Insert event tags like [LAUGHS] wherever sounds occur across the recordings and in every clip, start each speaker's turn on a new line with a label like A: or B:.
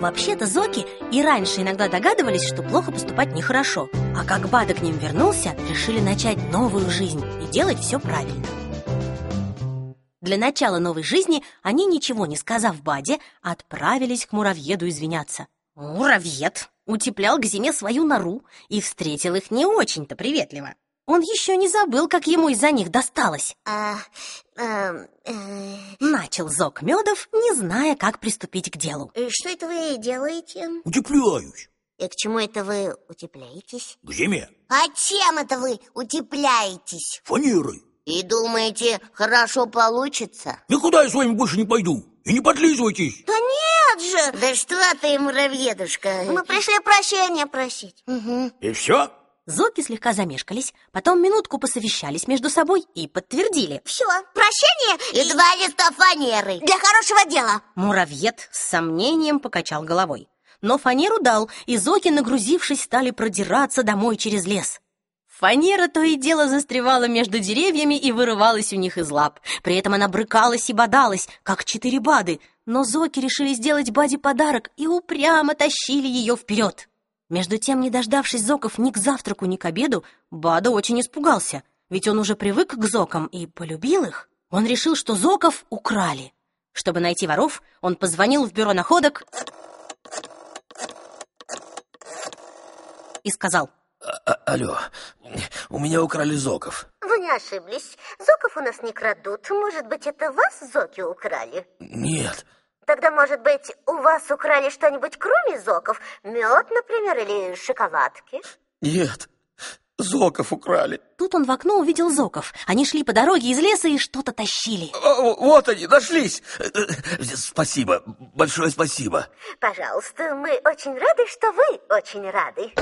A: Вообще-то Зоки и раньше иногда догадывались, что плохо поступать нехорошо. А как Бада к ним вернулся, решили начать новую жизнь и делать все правильно. Для начала новой жизни они, ничего не сказав Баде, отправились к муравьеду извиняться. Муравьед утеплял к зиме свою нору и встретил их не очень-то приветливо. Он еще не забыл, как ему из-за них досталось.
B: А, э, э,
A: Начал Зок Медов, не зная, как приступить к делу.
B: э, что это вы делаете?
C: Утепляюсь.
B: И к чему это вы утепляетесь?
C: К зиме.
B: А чем это вы утепляетесь?
C: Фанерой.
B: И думаете, хорошо получится?
C: Никуда я с вами больше не пойду. И не подлизывайтесь.
B: Да нет же! Да что ты, муравьедушка? Мы пришли прощения просить. Угу.
C: И все?
A: Зоки слегка замешкались, потом минутку посовещались между собой и подтвердили.
B: Все, прощение и, два листа фанеры. Для хорошего дела.
A: Муравьед с сомнением покачал головой. Но фанеру дал, и Зоки, нагрузившись, стали продираться домой через лес. Фанера то и дело застревала между деревьями и вырывалась у них из лап. При этом она брыкалась и бодалась, как четыре бады. Но Зоки решили сделать Баде подарок и упрямо тащили ее вперед. Между тем, не дождавшись Зоков ни к завтраку, ни к обеду, Бада очень испугался, ведь он уже привык к Зокам и полюбил их. Он решил, что Зоков украли. Чтобы найти воров, он позвонил в бюро находок и сказал,
D: А- алло, у меня украли зоков.
B: Вы не ошиблись. Зоков у нас не крадут. Может быть, это вас зоки украли?
D: Нет,
B: Тогда, может быть, у вас украли что-нибудь кроме зоков? Мед, например, или шоколадки?
D: нет, зоков украли.
A: Тут он в окно увидел Зоков. Они шли по дороге из леса и что-то тащили.
D: О, вот они, нашлись. Э, э, Спасибо, большое спасибо.
B: Пожалуйста, мы очень рады, что вы очень рады.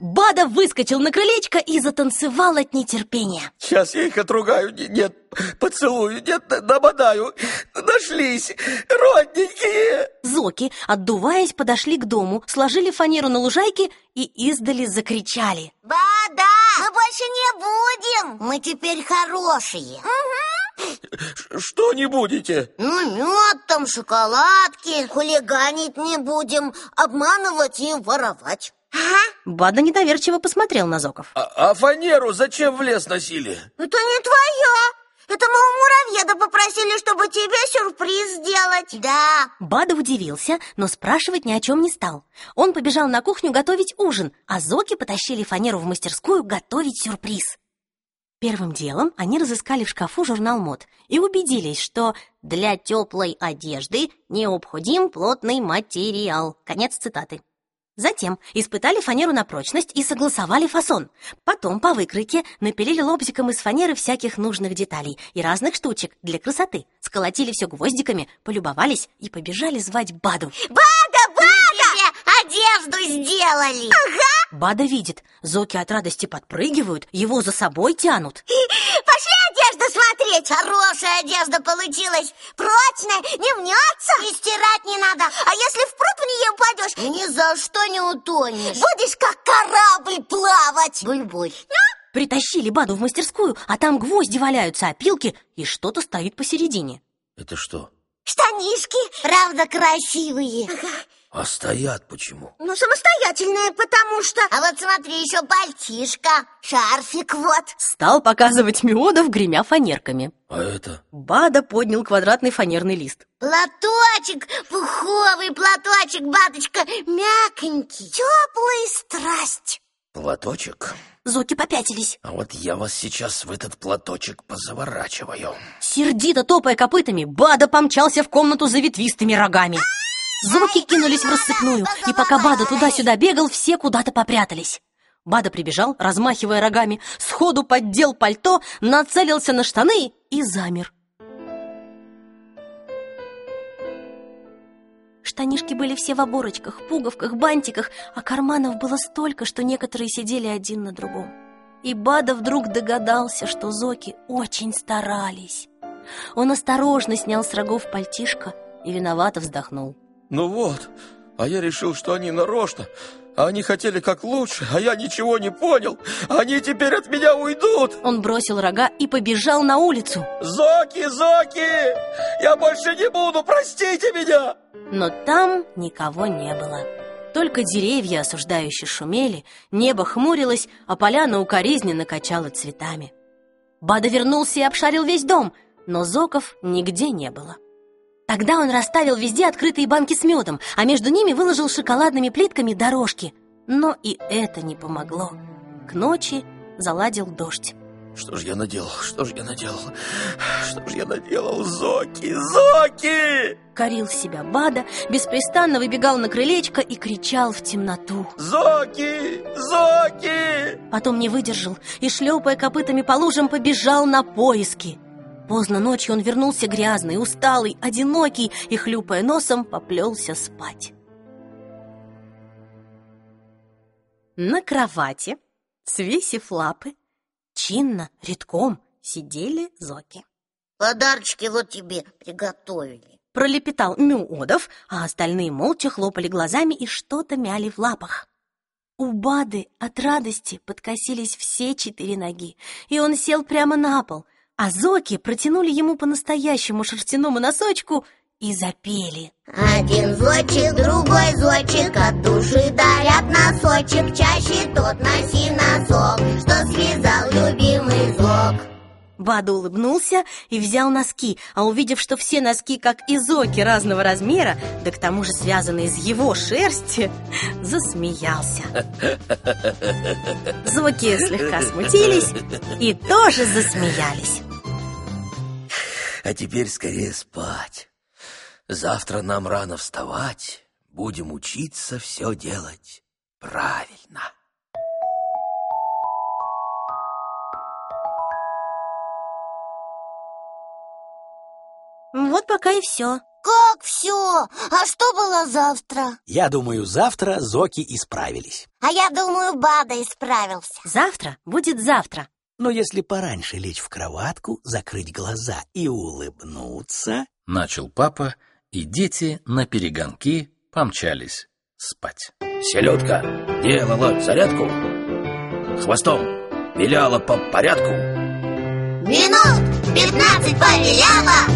A: Бада выскочил на крылечко и затанцевал от нетерпения.
D: Сейчас я их отругаю. Не- Нет, поцелую, нет, набодаю. Нашлись, родненькие.
A: Зоки, отдуваясь, подошли к дому, сложили фанеру на лужайке и издали закричали.
B: Бада! Мы больше не будем! Мы теперь хорошие.
D: Что не будете?
B: Ну, мед там, шоколадки. Хулиганить не будем, обманывать и воровать. Ага.
A: Бада недоверчиво посмотрел на Зоков.
D: А, а фанеру зачем в лес носили?
B: Это не твоя. Это мы у муравьеда попросили, чтобы тебе сюрприз сделать. Да.
A: Бада удивился, но спрашивать ни о чем не стал. Он побежал на кухню готовить ужин, а Зоки потащили фанеру в мастерскую готовить сюрприз. Первым делом они разыскали в шкафу журнал мод и убедились, что для теплой одежды необходим плотный материал. Конец цитаты. Затем испытали фанеру на прочность и согласовали фасон. Потом по выкройке напилили лобзиком из фанеры всяких нужных деталей и разных штучек для красоты. Сколотили все гвоздиками, полюбовались и побежали звать Баду.
B: Бада, Бада! Тебе одежду сделали. Ага.
A: Бада видит, Зоки от радости подпрыгивают, его за собой тянут. [LAUGHS]
B: Смотреть. Хорошая одежда получилась. Прочная, не мнется. И стирать не надо. А если в пруд в нее упадешь, ни за что не утонешь. Будешь как корабль плавать. Буль-буль.
A: Притащили Баду в мастерскую, а там гвозди валяются, опилки, и что-то стоит посередине.
D: Это что?
B: Штанишки, правда, красивые.
D: А стоят почему?
B: Ну, самостоятельные, потому что... А вот смотри, еще пальтишко, шарфик вот.
A: Стал показывать Миодов, гремя фанерками.
D: А это?
A: Бада поднял квадратный фанерный лист.
B: Платочек, пуховый платочек, баточка, мягонький, теплый страсть.
D: Платочек?
A: Зоки попятились.
D: А вот я вас сейчас в этот платочек позаворачиваю.
A: Сердито топая копытами, Бада помчался в комнату за ветвистыми рогами. Зоки кинулись в рассыпную, и пока Бада туда-сюда бегал, все куда-то попрятались. Бада прибежал, размахивая рогами, сходу поддел пальто, нацелился на штаны и замер. Штанишки были все в оборочках, пуговках, бантиках, а карманов было столько, что некоторые сидели один на другом. И Бада вдруг догадался, что Зоки очень старались. Он осторожно снял с рогов пальтишко и виновато вздохнул.
D: Ну вот, а я решил, что они нарочно. Они хотели как лучше, а я ничего не понял. Они теперь от меня уйдут.
A: Он бросил рога и побежал на улицу.
D: Зоки, Зоки! Я больше не буду, простите меня!
A: Но там никого не было. Только деревья осуждающе шумели, небо хмурилось, а поляна укоризненно качала цветами. Бада вернулся и обшарил весь дом, но зоков нигде не было. Тогда он расставил везде открытые банки с медом, а между ними выложил шоколадными плитками дорожки. Но и это не помогло. К ночи заладил дождь.
D: Что ж я наделал? Что ж я наделал? Что ж я наделал? Зоки, Зоки!
A: Корил себя Бада, беспрестанно выбегал на крылечко и кричал в темноту.
D: Зоки! Зоки!
A: Потом не выдержал и, шлепая копытами по лужам, побежал на поиски. Поздно ночью он вернулся грязный, усталый, одинокий и, хлюпая носом, поплелся спать. На кровати, свесив лапы, чинно, редком сидели зоки.
B: Подарочки вот тебе приготовили.
A: Пролепетал Мюодов, а остальные молча хлопали глазами и что-то мяли в лапах. У Бады от радости подкосились все четыре ноги, и он сел прямо на пол, а зоки протянули ему по настоящему шерстяному носочку и запели.
B: Один зочек, другой зочек От души дарят носочек Чаще тот носи носок Что связал любимый зок
A: Бада улыбнулся и взял носки, а увидев, что все носки, как и зоки разного размера, да к тому же связаны из его шерсти, [LAUGHS] засмеялся. Зоки слегка смутились и тоже засмеялись.
D: А теперь скорее спать. Завтра нам рано вставать. Будем учиться все делать правильно.
A: Вот пока и все.
B: Как все? А что было завтра?
E: Я думаю, завтра Зоки исправились.
B: А я думаю, Бада исправился
A: Завтра будет завтра.
E: Но если пораньше лечь в кроватку, закрыть глаза и улыбнуться...
F: Начал папа, и дети на перегонки помчались спать.
D: Селедка делала зарядку, хвостом виляла по порядку.
B: Минут пятнадцать повеляла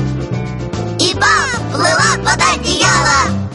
B: И поплыла под одеяло